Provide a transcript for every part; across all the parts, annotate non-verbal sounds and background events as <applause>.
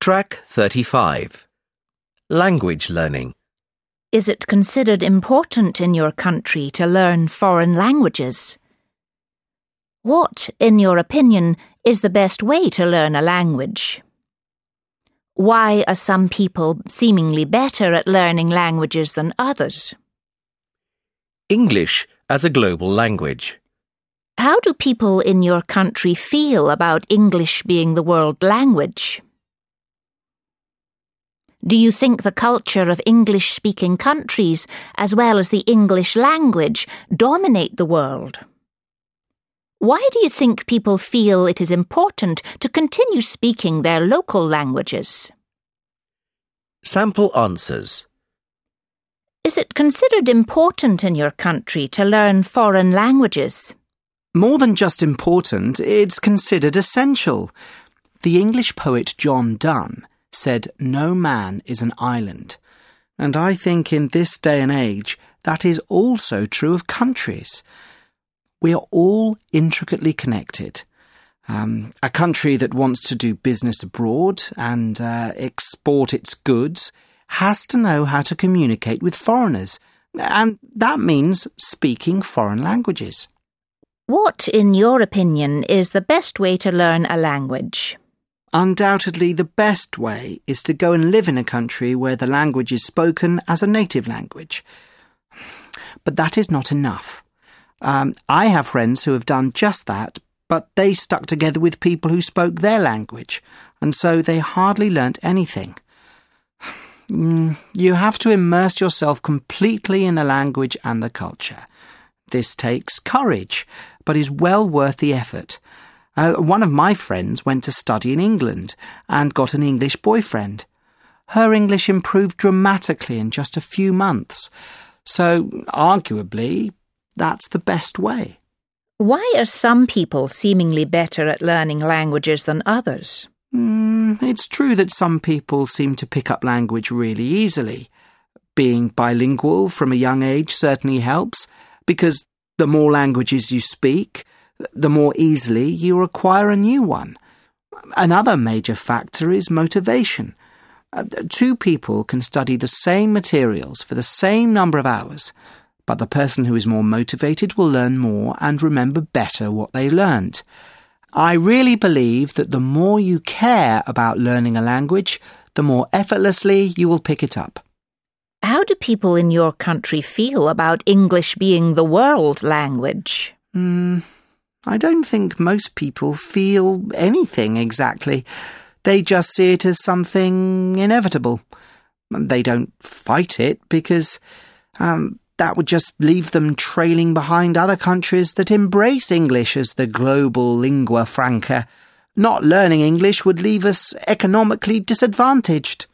Track 35 Language Learning. Is it considered important in your country to learn foreign languages? What, in your opinion, is the best way to learn a language? Why are some people seemingly better at learning languages than others? English as a global language. How do people in your country feel about English being the world language? Do you think the culture of English speaking countries, as well as the English language, dominate the world? Why do you think people feel it is important to continue speaking their local languages? Sample answers. Is it considered important in your country to learn foreign languages? More than just important, it's considered essential. The English poet John Donne said, No man is an island. And I think in this day and age, that is also true of countries. We are all intricately connected. Um, a country that wants to do business abroad and uh, export its goods has to know how to communicate with foreigners, and that means speaking foreign languages. What, in your opinion, is the best way to learn a language? Undoubtedly, the best way is to go and live in a country where the language is spoken as a native language. But that is not enough. Um, I have friends who have done just that, but they stuck together with people who spoke their language, and so they hardly learnt anything. Mm, you have to immerse yourself completely in the language and the culture. This takes courage, but is well worth the effort. Uh, one of my friends went to study in England and got an English boyfriend. Her English improved dramatically in just a few months. So, arguably, that's the best way. Why are some people seemingly better at learning languages than others? Mm, it's true that some people seem to pick up language really easily. Being bilingual from a young age certainly helps, because the more languages you speak, the more easily you acquire a new one. Another major factor is motivation. Uh, two people can study the same materials for the same number of hours, but the person who is more motivated will learn more and remember better what they learned. I really believe that the more you care about learning a language, the more effortlessly you will pick it up. How do people in your country feel about English being the world language? Hmm. I don't think most people feel anything exactly. They just see it as something inevitable. They don't fight it because um, that would just leave them trailing behind other countries that embrace English as the global lingua franca. Not learning English would leave us economically disadvantaged.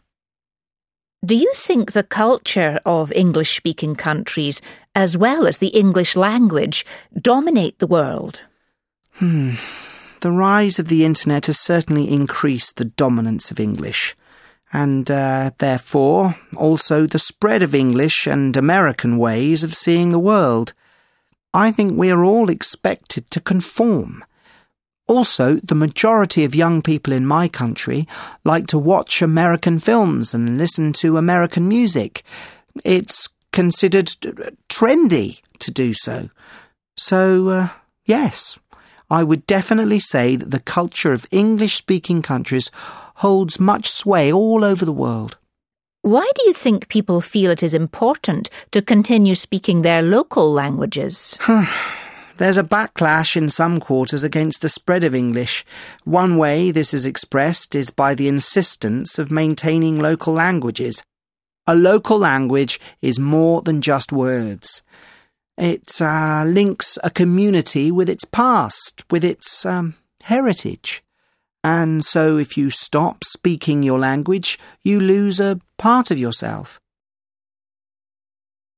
Do you think the culture of English speaking countries, as well as the English language, dominate the world? Hmm. The rise of the internet has certainly increased the dominance of English, and uh, therefore also the spread of English and American ways of seeing the world. I think we are all expected to conform. Also, the majority of young people in my country like to watch American films and listen to American music. It's considered trendy to do so. So, uh, yes, I would definitely say that the culture of English speaking countries holds much sway all over the world. Why do you think people feel it is important to continue speaking their local languages? <sighs> There's a backlash in some quarters against the spread of English. One way this is expressed is by the insistence of maintaining local languages. A local language is more than just words. It uh, links a community with its past, with its um, heritage. And so if you stop speaking your language, you lose a part of yourself.